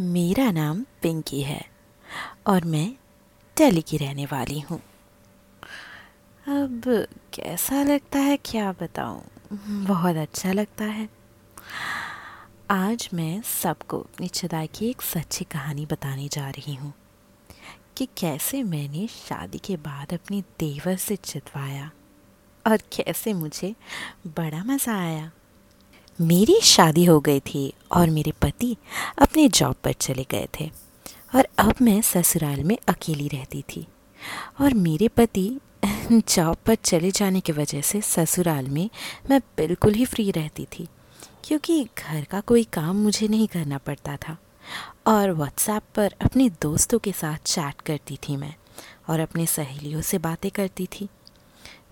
मेरा नाम पिंकी है और मैं दिल्ली की रहने वाली हूँ। अब कैसा लगता है क्या बताऊँ? बहुत अच्छा लगता है। आज मैं सबको अपनी चदाई की एक सच्ची कहानी बताने जा रही हूँ कि कैसे मैंने शादी के बाद अपनी देवर से चितवाया और कैसे मुझे बड़ा मज़ा आया। मेरी शादी हो गई थी और मेरे पति अपने जॉब पर चले गए थे और अब मैं ससुराल में अकेली रहती थी। और मेरे पति जॉब पर चले जाने की वजह से ससुराल में मैं बिल्कुल ही फ्री रहती थी, क्योंकि घर का कोई काम मुझे नहीं करना पड़ता था। और व्हाट्सएप पर अपने दोस्तों के साथ चैट करती थी मैं और अपने सहेलियों से बातें करती थी।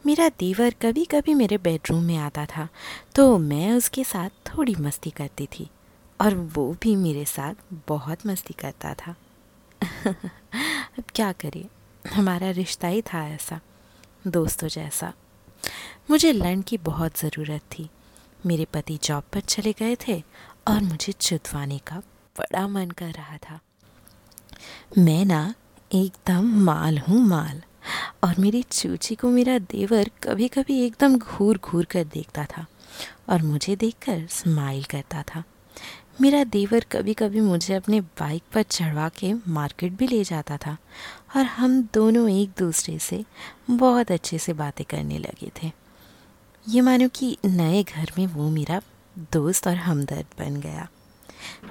मेरा देवर कभी कभी मेरे बेडरूम में आता था तो मैं उसके साथ थोड़ी मस्ती करती थी और वो भी मेरे साथ बहुत मस्ती करता था। अब क्या करें? हमारा रिश्ता ही था ऐसा, दोस्तों जैसा। मुझे लंड की बहुत ज़रूरत थी। मेरे पति जॉब पर चले गए थे और मुझे चुदवाने का बड़ा मन कर रहा था। मैं ना एकदम माल हूँ माल। और मेरी चूची को मेरा देवर कभी कभी एकदम घूर घूर कर देखता था और मुझे देखकर स्माइल करता था। मेरा देवर कभी कभी मुझे अपने बाइक पर चढ़वा के मार्केट भी ले जाता था और हम दोनों एक दूसरे से बहुत अच्छे से बातें करने लगे थे। ये मानो कि नए घर में वो मेरा दोस्त और हमदर्द बन गया।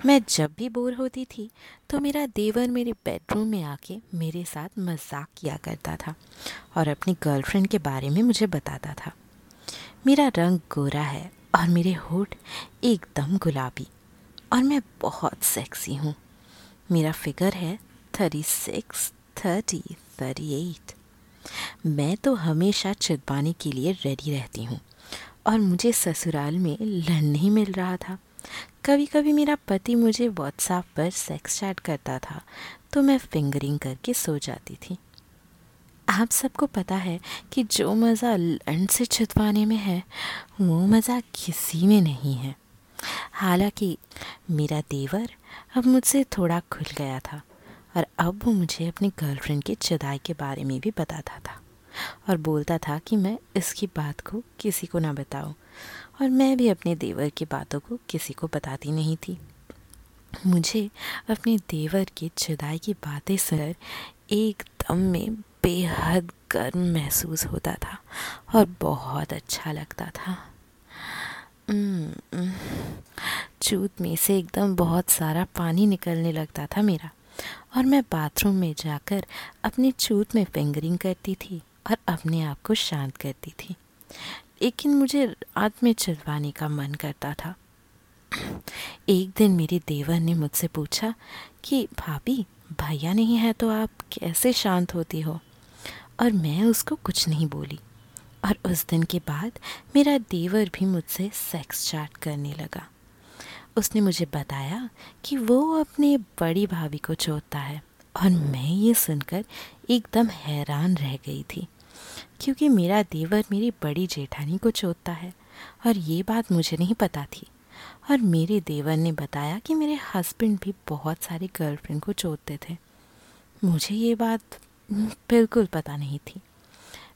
मैं जब भी बोर होती थी तो मेरा देवर मेरे बेडरूम में आके मेरे साथ मज़ाक किया करता था और अपनी गर्लफ्रेंड के बारे में मुझे बताता था। मेरा रंग गोरा है और मेरे होठ एकदम गुलाबी और मैं बहुत सेक्सी हूँ। मेरा फिगर है thirty six thirty thirty eight मैं तो हमेशा चिदवाने के लिए रेडी रहती हूँ और मुझे ससुराल में लड़ नहीं मिल रहा था। कभी कभी मेरा पति मुझे व्हाट्सएप पर सेक्स चैट करता था तो मैं फिंगरिंग करके सो जाती थी। आप सबको पता है कि जो मज़ा लंड से छितवाने में है, वो मज़ा किसी में नहीं है। हालाँकि मेरा देवर अब मुझसे थोड़ा खुल गया था और अब वो मुझे अपनी गर्लफ्रेंड के चदाई के बारे में भी बताता था और बोलता था कि मैं इसकी बात को किसी को ना बताऊँ। और मैं भी अपने देवर की बातों को किसी को बताती नहीं थी। मुझे अपने देवर की जुदाई की बातें सुनकर एकदम में बेहद गर्म महसूस होता था और बहुत अच्छा लगता था। चूत में से एकदम बहुत सारा पानी निकलने लगता था मेरा और मैं बाथरूम में जाकर अपने चूत में फिंगरिंग करती थी और अपने आप को शांत करती थी। लेकिन मुझे रात में चलवाने का मन करता था। एक दिन मेरे देवर ने मुझसे पूछा कि, भाभी, भैया नहीं है तो आप कैसे शांत होती हो? और मैं उसको कुछ नहीं बोली। और उस दिन के बाद मेरा देवर भी मुझसे सेक्स चैट करने लगा। उसने मुझे बताया कि वो अपने बड़ी भाभी को चोतता है और मैं ये सुनकर एकदम हैरान रह गई थी। क्योंकि मेरा देवर मेरी बड़ी जेठानी को चोतता है, और ये बात मुझे नहीं पता थी। और मेरे देवर ने बताया कि मेरे हस्बैंड भी बहुत सारी गर्लफ्रेंड को चोतते थे। मुझे ये बात बिल्कुल पता नहीं थी।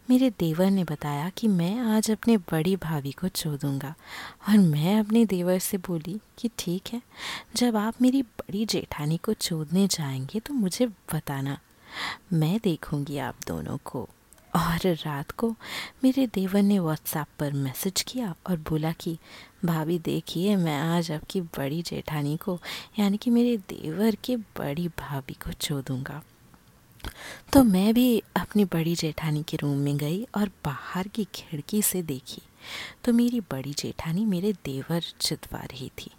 मेरे देवर ने बताया कि मैं आज अपने बड़ी भाभी को चो दूँगा और मैं अपने देवर से बोली कि ठीक है, जब आप मेरी बड़ी जेठानी को चोदने जाएँगे तो मुझे बताना। मैं देखूँगी आप दोनों को। और रात को मेरे देवर ने व्हाट्सएप पर मैसेज किया और बोला कि, भाभी देखिए, मैं आज आपकी बड़ी जेठानी को, यानी कि मेरे देवर के बड़ी भाभी को चो दूँगा। तो मैं भी अपनी बड़ी जेठानी के रूम में गई और बाहर की खिड़की से देखी। तो मेरी बड़ी जेठानी मेरे देवर चितवा रही थी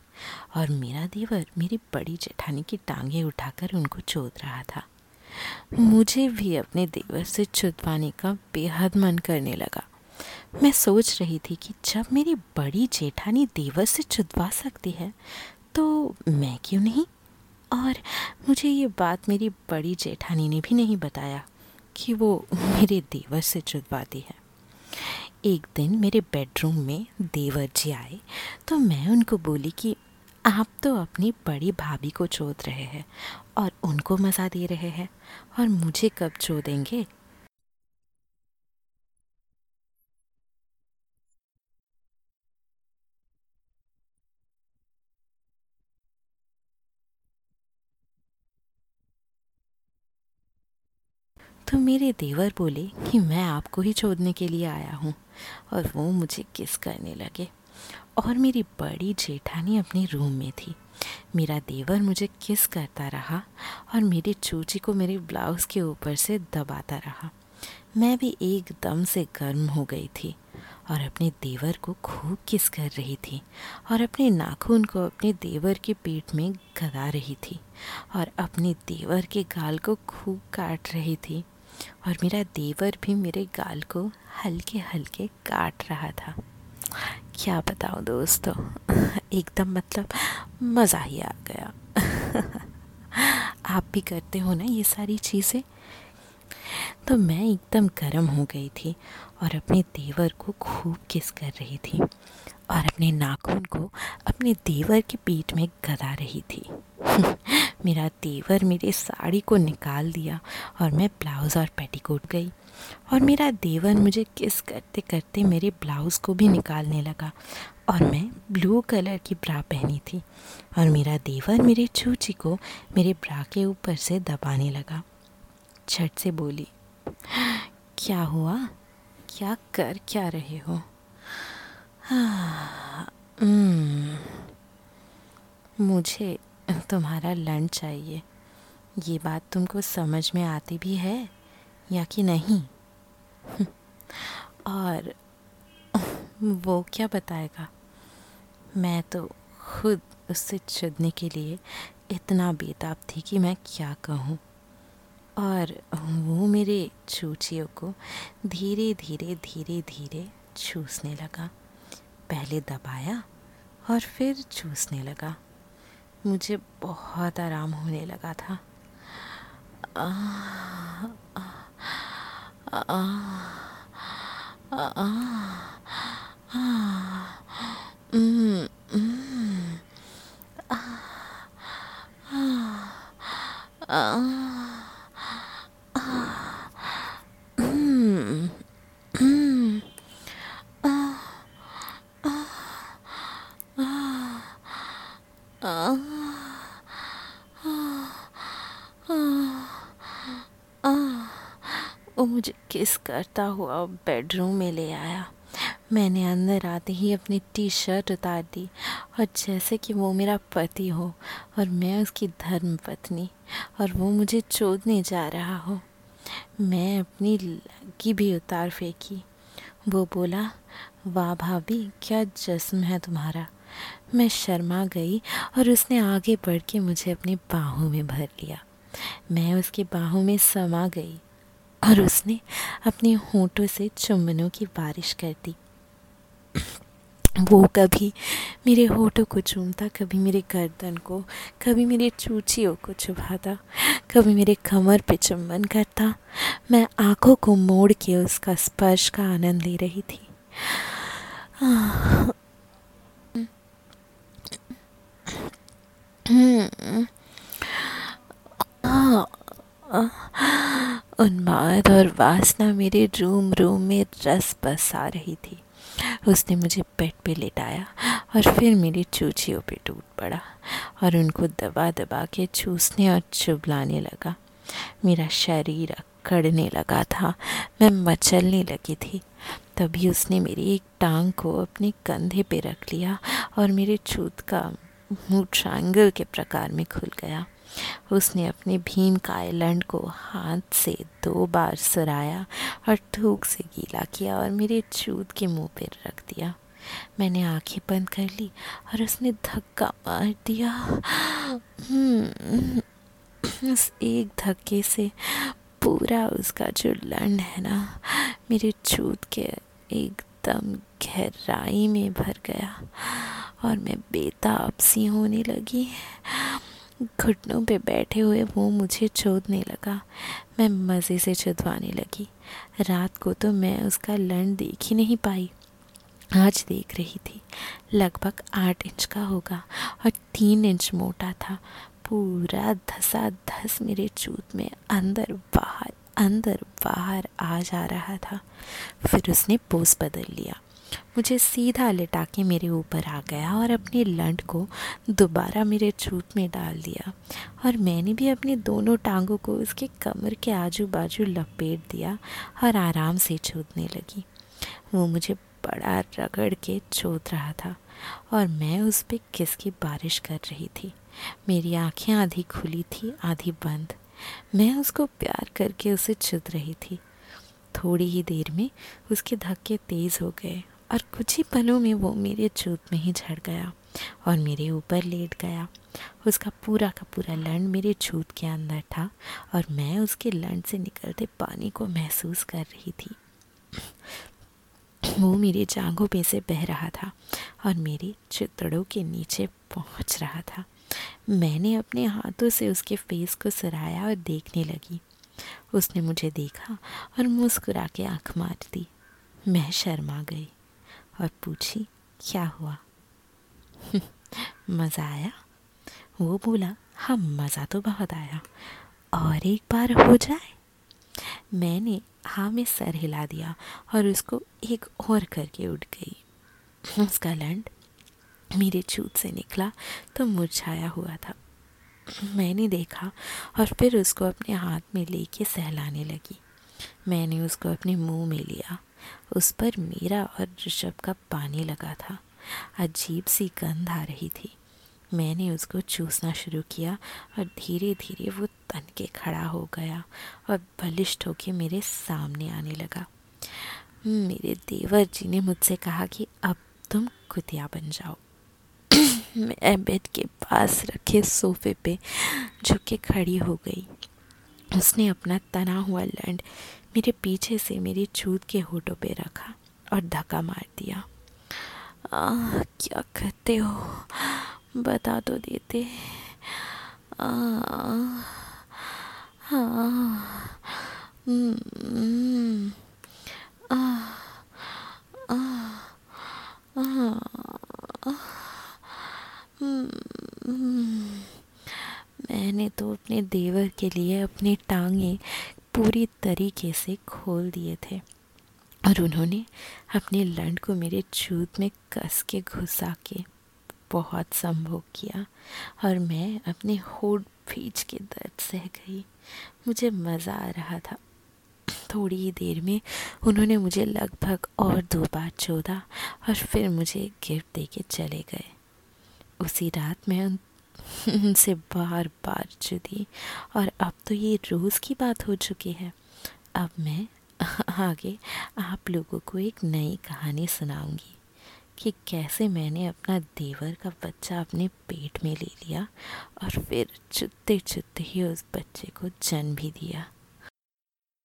और मेरा देवर मेरी बड़ी जेठानी की टांगें उठाकर उनको चोद रहा था। मुझे भी अपने देवर से छुदवाने का बेहद मन करने लगा। मैं सोच रही थी कि जब मेरी बड़ी जेठानी देवर से छुदवा सकती है तो मैं क्यों नहीं? और मुझे ये बात मेरी बड़ी जेठानी ने भी नहीं बताया कि वो मेरे देवर से चुदवाती है। एक दिन मेरे बेडरूम में देवर जी आए तो मैं उनको बोली कि आप तो अपनी बड़ी भाभी को चोद रहे हैं और उनको मज़ा दे रहे हैं और मुझे कब चोदेंगे? तो मेरे देवर बोले कि मैं आपको ही छोड़ने के लिए आया हूँ और वो मुझे किस करने लगे। और मेरी बड़ी जेठानी अपने रूम में थी। मेरा देवर मुझे किस करता रहा और मेरी चूची को मेरे ब्लाउज़ के ऊपर से दबाता रहा। मैं भी एकदम से गर्म हो गई थी और अपने देवर को खूब किस कर रही थी और अपने नाखून को अपने देवर के पेट में गदा रही थी और अपने देवर के गाल को खूब काट रही थी और मेरा देवर भी मेरे गाल को हल्के हल्के काट रहा था। क्या बताऊँ दोस्तों? एकदम मतलब मज़ा ही आ गया। आप भी करते हो ना ये सारी चीज़ें? तो मैं एकदम गर्म हो गई थी और अपने देवर को खूब किस कर रही थी और अपने नाखून को अपने देवर के पीठ में गदा रही थी। मेरा देवर मेरे साड़ी को निकाल दिया और मैं ब्लाउज़ और पेटीकोट गई। और मेरा देवर मुझे किस करते करते मेरे ब्लाउज़ को भी निकालने लगा और मैं ब्लू कलर की ब्रा पहनी थी और मेरा देवर मेरे चूची को मेरे ब्रा के ऊपर से दबाने लगा। झट से बोली क्या हुआ? क्या कर क्या रहे हो? हम्म, मुझे तुम्हारा लंच चाहिए। ये बात तुमको समझ में आती भी है? या कि नहीं? और वो क्या बताएगा? मैं तो खुद उससे चुदने के लिए इतना बेताब थी कि मैं क्या कहूँ। और वो मेरे चूचियों को धीरे धीरे धीरे धीरे छूसने लगा। पहले दबाया और फिर चूसने लगा। मुझे बहुत आराम होने लगा था। आ, आ, आ, आ, आ, वो मुझे किस करता हुआ बेडरूम में ले आया। मैंने अंदर आते ही अपनी टी शर्ट उतार दी और जैसे कि वो मेरा पति हो और मैं उसकी धर्म पत्नी और वो मुझे चोदने जा रहा हो, मैं अपनी लगी भी उतार फेंकी। वो बोला, वाह भाभी, क्या जस्म है तुम्हारा? मैं शर्मा गई और उसने आगे बढ़ के मुझे अपनी बाहों में भर लिया। मैं उसकी बाहों में समा गई। और उसने अपने होठों से चुम्बनों की बारिश कर दी। वो कभी मेरे होठों को चूमता, कभी मेरे गर्दन को, कभी मेरे चूचियों को चुभाता, कभी मेरे कमर पे चुम्बन करता। मैं आँखों को मोड़ के उसका स्पर्श का आनंद ले रही थी। उन्माद और वासना मेरे रूम रूम में रस बसा रही थी। उसने मुझे बेड पे लेटाया और फिर मेरी चूचियों पे टूट पड़ा और उनको दबा दबा के चूसने और चुबलाने लगा। मेरा शरीर अकड़ने लगा था। मैं मचलने लगी थी। तभी उसने मेरी एक टांग को अपने कंधे पे रख लिया और मेरे छूत का मुँह ट्रायंगल के प्रकार में खुल गया। उसने अपने भीम का आइलैंड को हाथ से दो बार सराया और थूक से गीला किया और मेरे चूत के मुँह पर रख दिया। मैंने आँखें बंद कर ली और उसने धक्का मार दिया। हम्म, उस एक धक्के से पूरा उसका जो लंड है ना मेरे चूत के एकदम गहराई में भर गया और मैं बेताब सी होने लगी। घुटनों पे बैठे हुए वो मुझे चोदने लगा। मैं मज़े से चुदवाने लगी। रात को तो मैं उसका लंड देख ही नहीं पाई। आज देख रही थी। लगभग आठ इंच का होगा और तीन इंच मोटा था। पूरा धसा धस मेरे चूत में अंदर बाहर अंदर बाहर आ जा रहा था। फिर उसने पोस बदल लिया। मुझे सीधा लिटा के मेरे ऊपर आ गया और अपनी लंड को दोबारा मेरे छूत में डाल दिया। और मैंने भी अपनी दोनों टांगों को उसके कमर के आजू बाजू लपेट दिया और आराम से छूतने लगी। वो मुझे बड़ा रगड़ के चोत रहा था और मैं उस पर किस की बारिश कर रही थी। मेरी आँखें आधी खुली थी, आधी बंद। मैं उसको प्यार करके उसे चुद रही थी। थोड़ी ही देर में उसके धक्के तेज़ हो गए और कुछ ही पलों में वो मेरे चूत में ही झड़ गया और मेरे ऊपर लेट गया। उसका पूरा का पूरा लंड मेरे छूत के अंदर था और मैं उसके लंड से निकलते पानी को महसूस कर रही थी। वो मेरे जांघों पे से बह रहा था और मेरे चितड़ों के नीचे पहुँच रहा था। मैंने अपने हाथों से उसके फेस को सराया और देखने लगी। उसने मुझे देखा और मुस्कुरा के आँख मार दी। मैं शर्मा गई। और पूछी, क्या हुआ? मज़ा आया। वो बोला हाँ मज़ा तो बहुत आया। और एक बार हो जाए? मैंने हाँ में सर हिला दिया और उसको एक और करके उठ गई। उसका लंड मेरे छूत से निकला तो मुरझाया हुआ था। मैंने देखा और फिर उसको अपने हाथ में लेके सहलाने लगी। मैंने उसको अपने मुँह में लिया उस पर मेरा और ऋषभ का पानी लगा था। अजीब सी गंध आ रही थी। मैंने उसको चूसना शुरू किया और धीरे धीरे वो तन के खड़ा हो गया और बलिष्ठ होके मेरे सामने आने लगा। मेरे देवर जी ने मुझसे कहा कि अब तुम कुतिया बन जाओ। मैं बेड के पास रखे सोफे पे झुके खड़ी हो गई। उसने अपना तना हुआ लैंड मेरे पीछे से मेरी छूत के होठों पे रखा और धक्का मार दिया आ, क्या कहते हो बता तो देते आ, हाँ हम्म, मैंने तो अपने देवर के लिए अपनी टांगे पूरी तरीके से खोल दिए थे और उन्होंने अपने लंड को मेरे छूत में कस के घुसा के बहुत संभोग किया और मैं अपने होठ भीज के दर्द सह गई। मुझे मज़ा आ रहा था। थोड़ी ही देर में उन्होंने मुझे लगभग और दो बार चोदा और फिर मुझे गिफ्ट दे के चले गए। उसी रात मैं उन उनसे बार बार जुदी। और अब तो ये रोज़ की बात हो चुकी है। अब मैं आगे आप लोगों को एक नई कहानी सुनाऊँगी कि कैसे मैंने अपना देवर का बच्चा अपने पेट में ले लिया और फिर चुत्ते चुत्ते ही उस बच्चे को जन्म भी दिया।